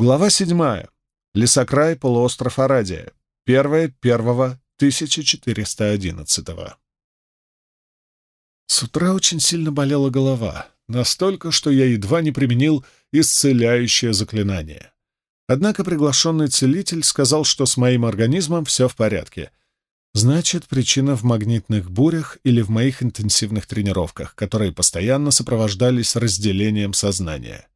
Глава седьмая. Лесокрай, полуостров Арадия. Первое первого 1411 -го. С утра очень сильно болела голова, настолько, что я едва не применил исцеляющее заклинание. Однако приглашенный целитель сказал, что с моим организмом все в порядке. Значит, причина в магнитных бурях или в моих интенсивных тренировках, которые постоянно сопровождались разделением сознания.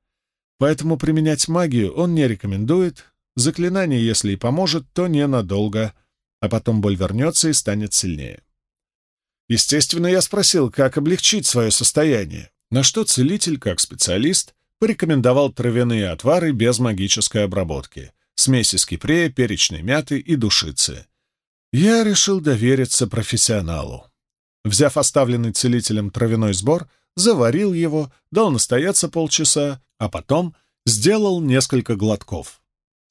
Поэтому применять магию он не рекомендует. Заклинание, если и поможет, то ненадолго, а потом боль вернется и станет сильнее. Естественно, я спросил, как облегчить свое состояние, на что целитель, как специалист, порекомендовал травяные отвары без магической обработки, смеси скипрея, перечной мяты и душицы. Я решил довериться профессионалу. Взяв оставленный целителем травяной сбор, заварил его, дал настояться полчаса, а потом сделал несколько глотков.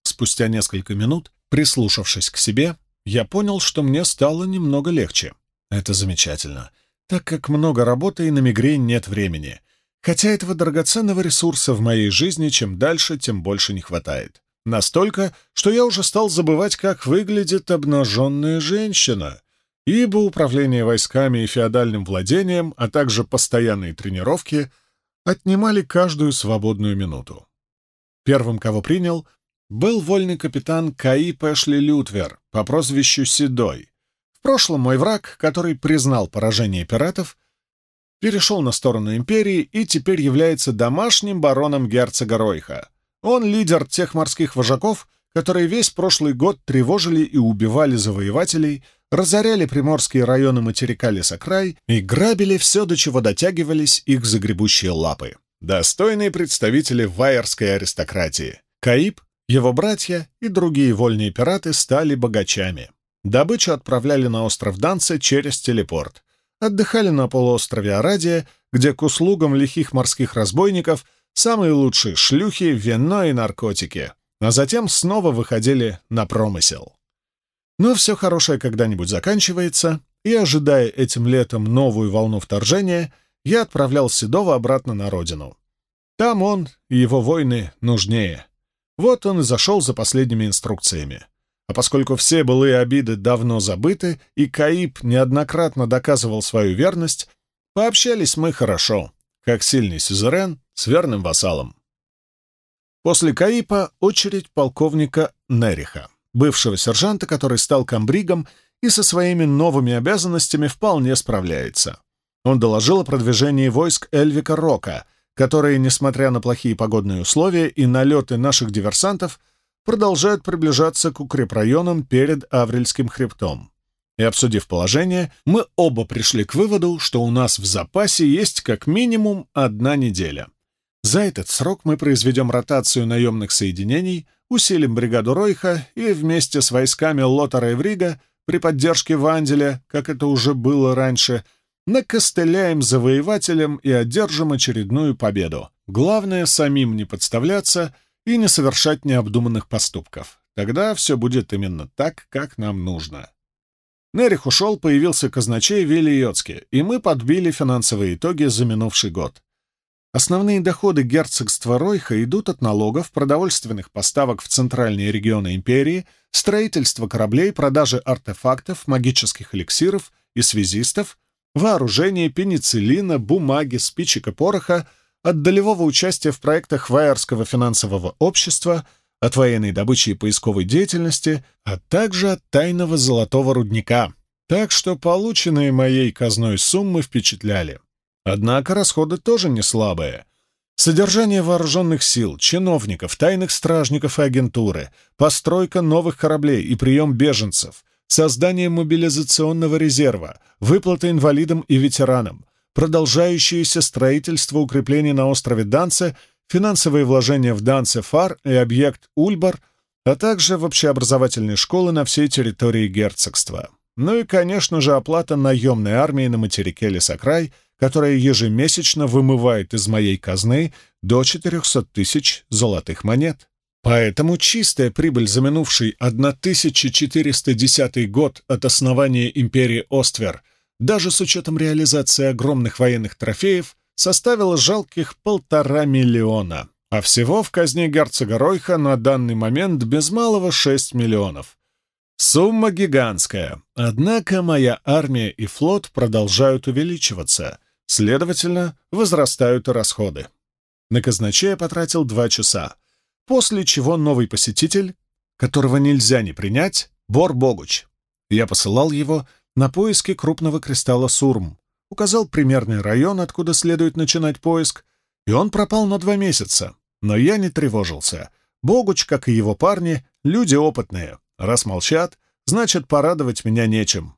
Спустя несколько минут, прислушавшись к себе, я понял, что мне стало немного легче. Это замечательно, так как много работы и на мигрень нет времени. Хотя этого драгоценного ресурса в моей жизни чем дальше, тем больше не хватает. Настолько, что я уже стал забывать, как выглядит обнаженная женщина — ибо управление войсками и феодальным владением, а также постоянные тренировки отнимали каждую свободную минуту. Первым, кого принял, был вольный капитан Каи Пэшли Лютвер по прозвищу Седой. В прошлом мой враг, который признал поражение пиратов, перешел на сторону империи и теперь является домашним бароном герцога Ройха. Он лидер тех морских вожаков, которые весь прошлый год тревожили и убивали завоевателей, разоряли приморские районы материка Лесокрай и грабили все, до чего дотягивались их загребущие лапы. Достойные представители вайерской аристократии. Каиб, его братья и другие вольные пираты стали богачами. Добычу отправляли на остров Данце через телепорт. Отдыхали на полуострове Арадия, где к услугам лихих морских разбойников самые лучшие шлюхи, вино и наркотики, а затем снова выходили на промысел. Но все хорошее когда-нибудь заканчивается, и, ожидая этим летом новую волну вторжения, я отправлял Седова обратно на родину. Там он и его войны нужнее. Вот он и зашел за последними инструкциями. А поскольку все былые обиды давно забыты, и Каиб неоднократно доказывал свою верность, пообщались мы хорошо, как сильный сюзерен с верным вассалом. После Каипа очередь полковника Нериха бывшего сержанта, который стал комбригом и со своими новыми обязанностями вполне справляется. Он доложил о продвижении войск Эльвика Рока, которые, несмотря на плохие погодные условия и налеты наших диверсантов, продолжают приближаться к укрепрайонам перед Аврельским хребтом. И обсудив положение, мы оба пришли к выводу, что у нас в запасе есть как минимум одна неделя. За этот срок мы произведем ротацию наемных соединений, усилим бригаду Ройха и вместе с войсками Лотара и Врига при поддержке Ванделя, как это уже было раньше, накостыляем завоевателям и одержим очередную победу. Главное — самим не подставляться и не совершать необдуманных поступков. Тогда все будет именно так, как нам нужно. Нерих ушел, появился казначей Вилли и мы подбили финансовые итоги за минувший год. Основные доходы герцогства Ройха идут от налогов, продовольственных поставок в центральные регионы империи, строительства кораблей, продажи артефактов, магических эликсиров и связистов, вооружения, пенициллина, бумаги, спичек и пороха, от долевого участия в проектах Вайерского финансового общества, от военной добычи и поисковой деятельности, а также от тайного золотого рудника. Так что полученные моей казной суммы впечатляли. Однако расходы тоже не слабые. Содержание вооруженных сил, чиновников, тайных стражников и агентуры, постройка новых кораблей и прием беженцев, создание мобилизационного резерва, выплата инвалидам и ветеранам, продолжающееся строительство укреплений на острове Данце, финансовые вложения в Данце-Фар и объект Ульбар, а также в общеобразовательные школы на всей территории герцогства. Ну и, конечно же, оплата наемной армии на материке Лесокрай которая ежемесячно вымывает из моей казны до 400 тысяч золотых монет. Поэтому чистая прибыль за минувший 1410 год от основания империи Оствер, даже с учетом реализации огромных военных трофеев, составила жалких полтора миллиона. А всего в казне герцога Ройха на данный момент без малого 6 миллионов. Сумма гигантская, однако моя армия и флот продолжают увеличиваться, следовательно, возрастают и расходы. На казначея потратил два часа, после чего новый посетитель, которого нельзя не принять, Бор Богуч. Я посылал его на поиски крупного кристалла Сурм, указал примерный район, откуда следует начинать поиск, и он пропал на два месяца. Но я не тревожился. Богуч, как и его парни, люди опытные. Раз молчат, значит, порадовать меня нечем.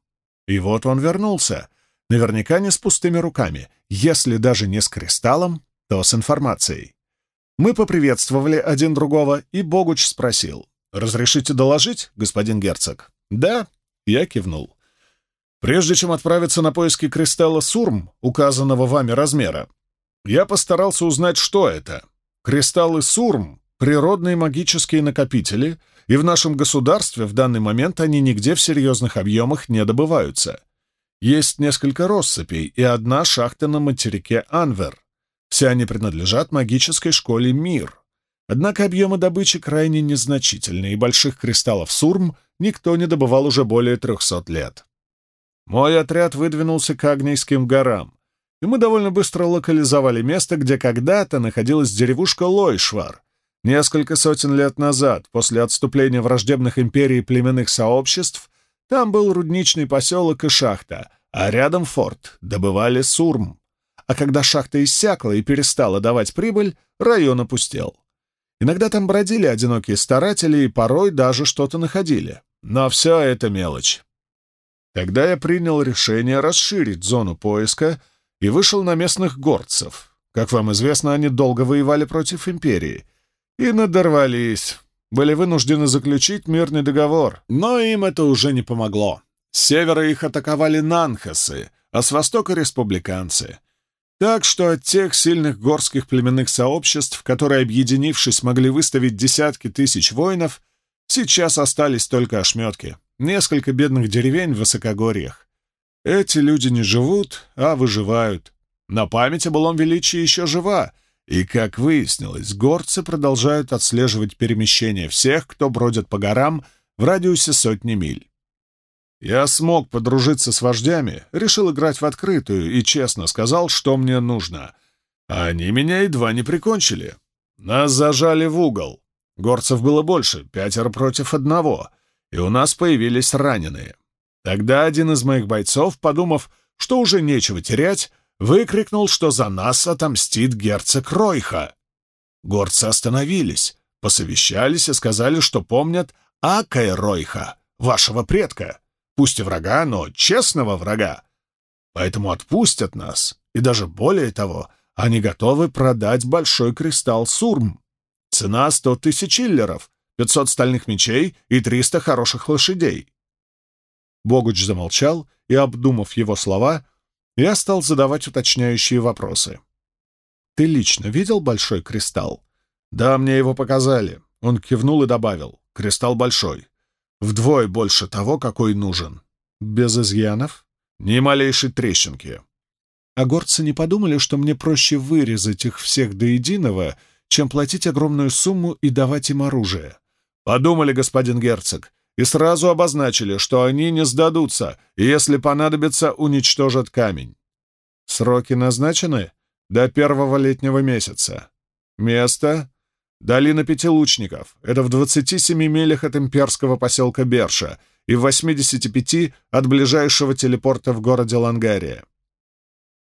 И вот он вернулся. Наверняка не с пустыми руками. Если даже не с кристаллом, то с информацией. Мы поприветствовали один другого, и Богуч спросил. «Разрешите доложить, господин герцог?» «Да», — я кивнул. «Прежде чем отправиться на поиски кристалла Сурм, указанного вами размера, я постарался узнать, что это. Кристаллы Сурм — природные магические накопители, и в нашем государстве в данный момент они нигде в серьезных объемах не добываются. Есть несколько россыпей и одна шахта на материке Анвер. Все они принадлежат магической школе Мир. Однако объемы добычи крайне незначительны, и больших кристаллов Сурм никто не добывал уже более трехсот лет. Мой отряд выдвинулся к Агнейским горам, и мы довольно быстро локализовали место, где когда-то находилась деревушка Лойшвар. Несколько сотен лет назад, после отступления враждебных империй племенных сообществ, там был рудничный поселок и шахта, а рядом форт, добывали сурм. А когда шахта иссякла и перестала давать прибыль, район опустел. Иногда там бродили одинокие старатели и порой даже что-то находили. Но все это мелочь. Тогда я принял решение расширить зону поиска и вышел на местных горцев. Как вам известно, они долго воевали против империи. И надорвались. Были вынуждены заключить мирный договор. Но им это уже не помогло. С севера их атаковали нанхасы, а с востока — республиканцы. Так что от тех сильных горских племенных сообществ, которые, объединившись, могли выставить десятки тысяч воинов, сейчас остались только ошметки, несколько бедных деревень в высокогорьях. Эти люди не живут, а выживают. На память о былом величии еще жива, и, как выяснилось, горцы продолжают отслеживать перемещение всех, кто бродит по горам в радиусе сотни миль. Я смог подружиться с вождями, решил играть в открытую и честно сказал, что мне нужно. А они меня едва не прикончили. Нас зажали в угол. Горцев было больше, пятеро против одного, и у нас появились раненые. Тогда один из моих бойцов, подумав, что уже нечего терять, выкрикнул, что за нас отомстит герцог Ройха. Горцы остановились, посовещались и сказали, что помнят Акай Ройха, вашего предка. Пусть и врага, но честного врага. Поэтому отпустят нас, и даже более того, они готовы продать большой кристалл Сурм. Цена сто тысяч иллеров, пятьсот стальных мечей и триста хороших лошадей. Богуч замолчал, и, обдумав его слова, я стал задавать уточняющие вопросы. «Ты лично видел большой кристалл?» «Да, мне его показали». Он кивнул и добавил. «Кристалл большой. Вдвое больше того, какой нужен. Без изъянов? Ни малейшей трещинки. А горцы не подумали, что мне проще вырезать их всех до единого, чем платить огромную сумму и давать им оружие. Подумали, господин герцог, и сразу обозначили, что они не сдадутся, и если понадобится, уничтожат камень. Сроки назначены до первого летнего месяца. Место Долина Пяти Лучников — это в 27 милях от имперского поселка Берша и в 85 от ближайшего телепорта в городе Лангария.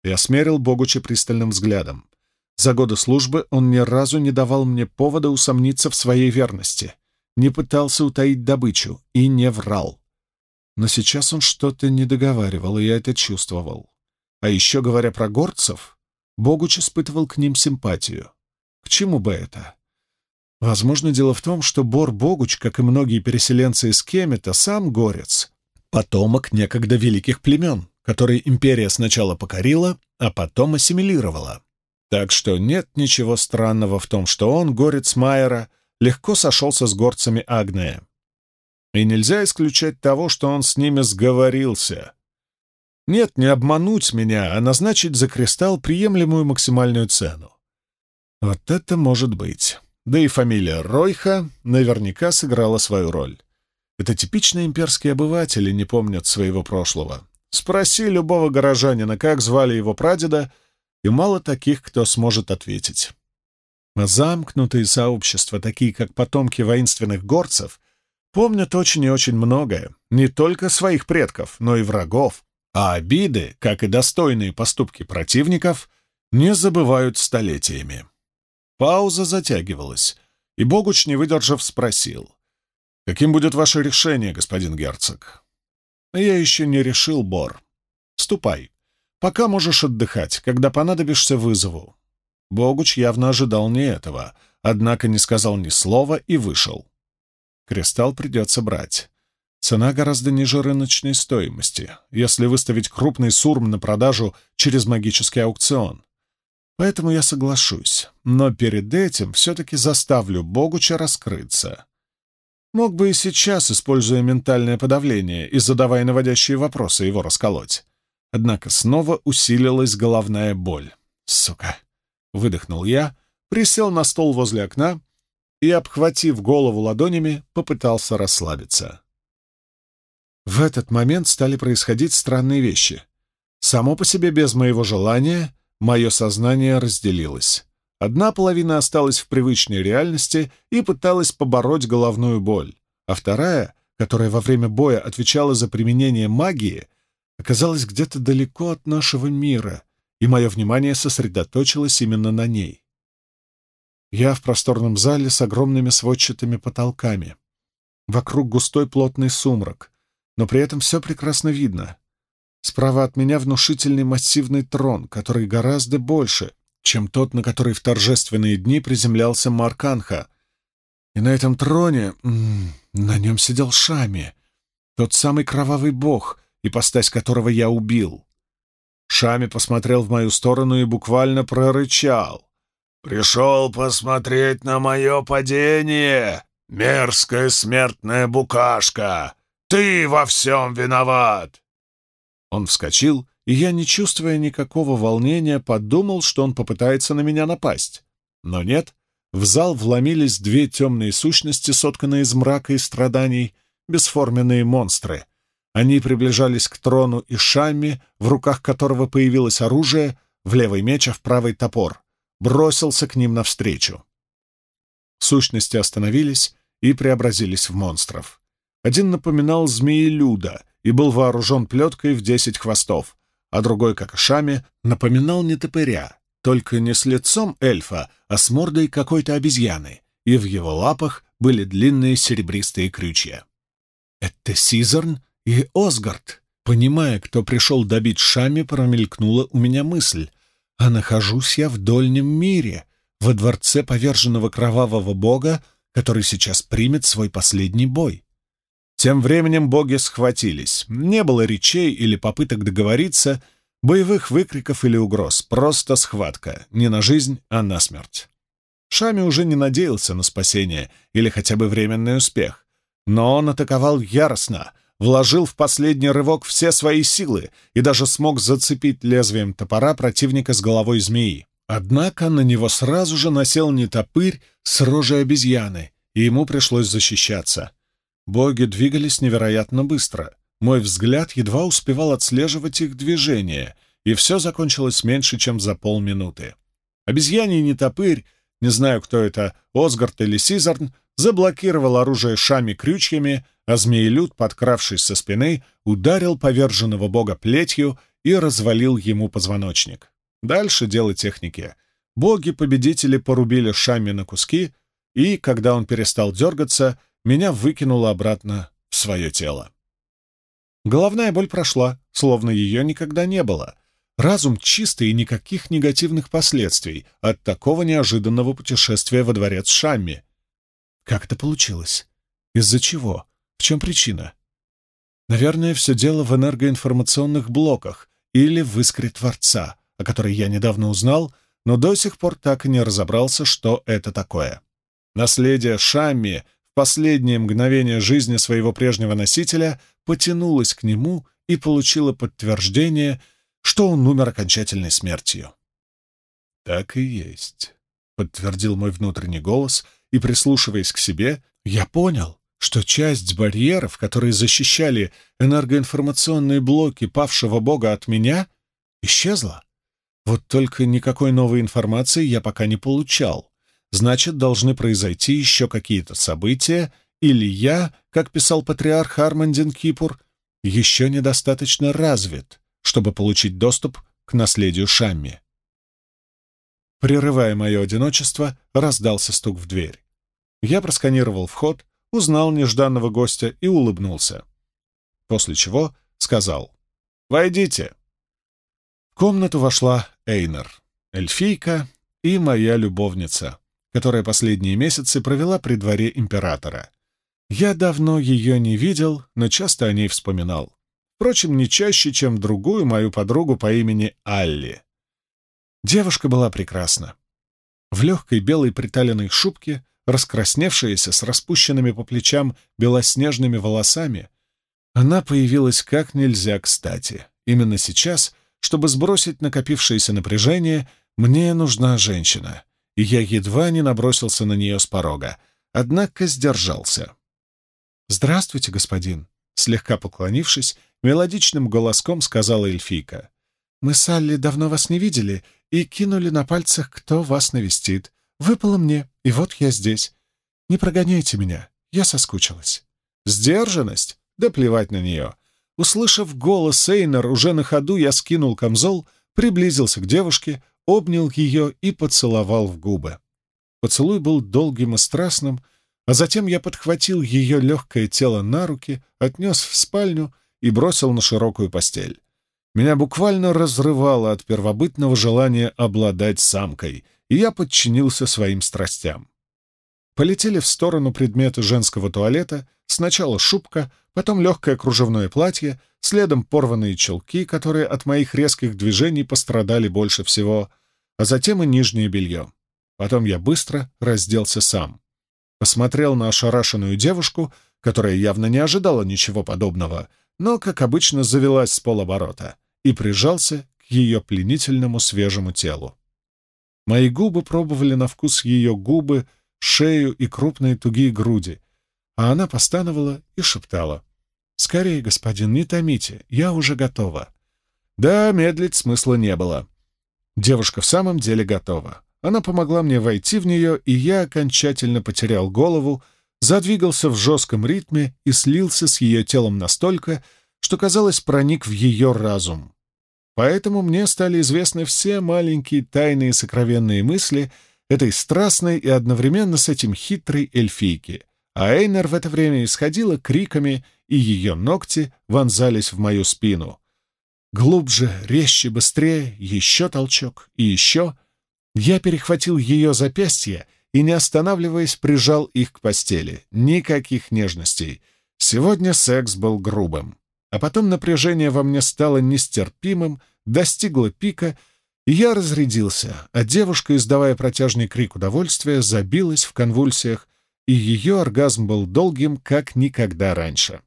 Я смерил Богуча пристальным взглядом. За годы службы он ни разу не давал мне повода усомниться в своей верности, не пытался утаить добычу и не врал. Но сейчас он что-то не договаривал, и я это чувствовал. А еще, говоря про горцев, Богуч испытывал к ним симпатию. К чему бы это? Возможно, дело в том, что Бор Богуч, как и многие переселенцы из Кемета, сам горец, потомок некогда великих племен, которые империя сначала покорила, а потом ассимилировала. Так что нет ничего странного в том, что он, горец Майера, легко сошелся с горцами Агнея. И нельзя исключать того, что он с ними сговорился. Нет, не обмануть меня, а назначить за кристалл приемлемую максимальную цену. Вот это может быть. Да и фамилия Ройха наверняка сыграла свою роль. Это типичные имперские обыватели не помнят своего прошлого. Спроси любого горожанина, как звали его прадеда, и мало таких, кто сможет ответить. Замкнутые сообщества, такие как потомки воинственных горцев, помнят очень и очень многое, не только своих предков, но и врагов, а обиды, как и достойные поступки противников, не забывают столетиями. Пауза затягивалась, и Богуч, не выдержав, спросил. «Каким будет ваше решение, господин герцог?» «Я еще не решил, Бор. Ступай. Пока можешь отдыхать. Когда понадобишься, вызову». Богуч явно ожидал не этого, однако не сказал ни слова и вышел. Кристалл придется брать. Цена гораздо ниже рыночной стоимости, если выставить крупный сурм на продажу через магический аукцион. Поэтому я соглашусь, но перед этим все-таки заставлю Богуча раскрыться. Мог бы и сейчас, используя ментальное подавление и задавая наводящие вопросы, его расколоть. Однако снова усилилась головная боль. Сука! Выдохнул я, присел на стол возле окна и, обхватив голову ладонями, попытался расслабиться. В этот момент стали происходить странные вещи. Само по себе без моего желания мое сознание разделилось. Одна половина осталась в привычной реальности и пыталась побороть головную боль, а вторая, которая во время боя отвечала за применение магии, оказалась где-то далеко от нашего мира, и мое внимание сосредоточилось именно на ней. Я в просторном зале с огромными сводчатыми потолками. Вокруг густой плотный сумрак, но при этом все прекрасно видно. Справа от меня внушительный массивный трон, который гораздо больше, чем тот, на который в торжественные дни приземлялся Марканха. И на этом троне... на нем сидел Шами, тот самый кровавый бог, ипостась которого я убил. Шами посмотрел в мою сторону и буквально прорычал. «Пришел посмотреть на мое падение, мерзкая смертная букашка! Ты во всем виноват!» Он вскочил, и я, не чувствуя никакого волнения, подумал, что он попытается на меня напасть. Но нет, в зал вломились две темные сущности, сотканные из мрака и страданий, бесформенные монстры. Они приближались к трону и Шамми, в руках которого появилось оружие, в левый меч, а в правый топор. Бросился к ним навстречу. Сущности остановились и преобразились в монстров. Один напоминал змеи-люда и был вооружен плеткой в десять хвостов, а другой, как и Шами, напоминал нетопыря, только не с лицом эльфа, а с мордой какой-то обезьяны, и в его лапах были длинные серебристые крючья. «Это Сизерн и Осгард!» Понимая, кто пришел добить Шами, промелькнула у меня мысль. А нахожусь я в дольнем мире, во дворце поверженного кровавого бога, который сейчас примет свой последний бой. Тем временем боги схватились. Не было речей или попыток договориться, боевых выкриков или угроз. Просто схватка. Не на жизнь, а на смерть. Шами уже не надеялся на спасение или хотя бы временный успех. Но он атаковал яростно, вложил в последний рывок все свои силы и даже смог зацепить лезвием топора противника с головой змеи. Однако на него сразу же насел нетопырь с рожей обезьяны, и ему пришлось защищаться. Боги двигались невероятно быстро. Мой взгляд едва успевал отслеживать их движение, и все закончилось меньше, чем за полминуты. Обезьяний нетопырь, не знаю, кто это, Осгард или Сизарн, заблокировал оружие шами крючьями, а змеелюд, подкравшись со спины, ударил поверженного бога плетью и развалил ему позвоночник. Дальше дело техники. Боги-победители порубили шами на куски, и, когда он перестал дергаться, меня выкинуло обратно в свое тело. Головная боль прошла, словно ее никогда не было. Разум чистый и никаких негативных последствий от такого неожиданного путешествия во дворец Шамми. Как это получилось? Из-за чего? В чем причина? Наверное, все дело в энергоинформационных блоках или в искре Творца, о которой я недавно узнал, но до сих пор так и не разобрался, что это такое. Наследие Шамми последние мгновения жизни своего прежнего носителя потянулась к нему и получила подтверждение, что он умер окончательной смертью. Так и есть. подтвердил мой внутренний голос, и, прислушиваясь к себе, я понял, что часть барьеров, которые защищали энергоинформационные блоки павшего бога от меня, исчезла. Вот только никакой новой информации я пока не получал. Значит, должны произойти еще какие-то события, или я, как писал патриарх Армандин Кипур, еще недостаточно развит, чтобы получить доступ к наследию Шамми. Прерывая мое одиночество, раздался стук в дверь. Я просканировал вход, узнал нежданного гостя и улыбнулся. После чего сказал «Войдите». В комнату вошла Эйнер, эльфийка и моя любовница, которая последние месяцы провела при дворе императора. Я давно ее не видел, но часто о ней вспоминал. Впрочем, не чаще, чем другую мою подругу по имени Алли. Девушка была прекрасна. В легкой белой приталенной шубке, раскрасневшаяся с распущенными по плечам белоснежными волосами, она появилась как нельзя кстати. Именно сейчас, чтобы сбросить накопившееся напряжение, мне нужна женщина, и я едва не набросился на нее с порога, однако сдержался. «Здравствуйте, господин», — слегка поклонившись, мелодичным голоском сказала эльфийка. «Мы с Алли давно вас не видели и кинули на пальцах, кто вас навестит. Выпало мне, и вот я здесь. Не прогоняйте меня, я соскучилась». «Сдержанность? Да плевать на нее». Услышав голос Эйнер, уже на ходу я скинул камзол, приблизился к девушке, обнял ее и поцеловал в губы. Поцелуй был долгим и страстным, а затем я подхватил ее легкое тело на руки, отнес в спальню и бросил на широкую постель. Меня буквально разрывало от первобытного желания обладать самкой, и я подчинился своим страстям. Полетели в сторону предметы женского туалета, сначала шубка, потом легкое кружевное платье, следом порванные челки, которые от моих резких движений пострадали больше всего, а затем и нижнее белье. Потом я быстро разделся сам. Посмотрел на ошарашенную девушку, которая явно не ожидала ничего подобного, но, как обычно, завелась с полоборота и прижался к ее пленительному свежему телу. Мои губы пробовали на вкус ее губы, шею и крупные тугие груди, а она постановала и шептала. «Скорее, господин, не томите, я уже готова». Да, медлить смысла не было. Девушка в самом деле готова. Она помогла мне войти в нее, и я окончательно потерял голову, задвигался в жестком ритме и слился с ее телом настолько, что, казалось, проник в ее разум. Поэтому мне стали известны все маленькие тайные сокровенные мысли этой страстной и одновременно с этим хитрой эльфийки, а Эйнер в это время исходила криками, и ее ногти вонзались в мою спину. Глубже, резче, быстрее, еще толчок и еще. Я перехватил ее запястье и, не останавливаясь, прижал их к постели. Никаких нежностей. Сегодня секс был грубым. А потом напряжение во мне стало нестерпимым, достигло пика, и я разрядился, а девушка, издавая протяжный крик удовольствия, забилась в конвульсиях, и ее оргазм был долгим, как никогда раньше.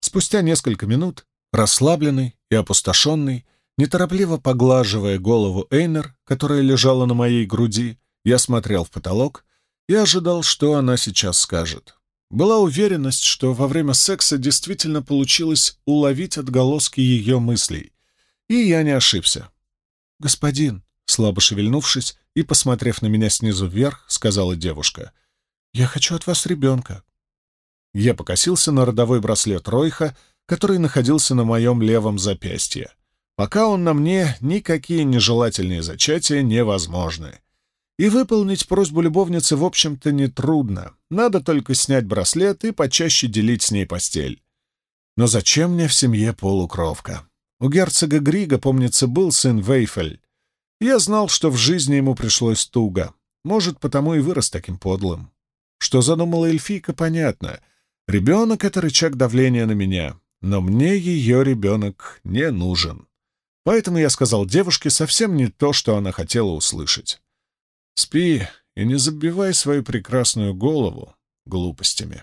Спустя несколько минут, расслабленный и опустошенный, неторопливо поглаживая голову Эйнер, которая лежала на моей груди, я смотрел в потолок и ожидал, что она сейчас скажет. Была уверенность, что во время секса действительно получилось уловить отголоски ее мыслей. И я не ошибся. «Господин», слабо шевельнувшись и посмотрев на меня снизу вверх, сказала девушка, «Я хочу от вас ребенка». Я покосился на родовой браслет Ройха, который находился на моем левом запястье. Пока он на мне, никакие нежелательные зачатия невозможны. И выполнить просьбу любовницы, в общем-то, нетрудно. Надо только снять браслет и почаще делить с ней постель. Но зачем мне в семье полукровка? У герцога Грига, помнится, был сын Вейфель. Я знал, что в жизни ему пришлось туго. Может, потому и вырос таким подлым. Что задумала эльфийка, понятно. Ребенок — это рычаг давления на меня, но мне ее ребенок не нужен. Поэтому я сказал девушке совсем не то, что она хотела услышать. Спи и не забивай свою прекрасную голову глупостями.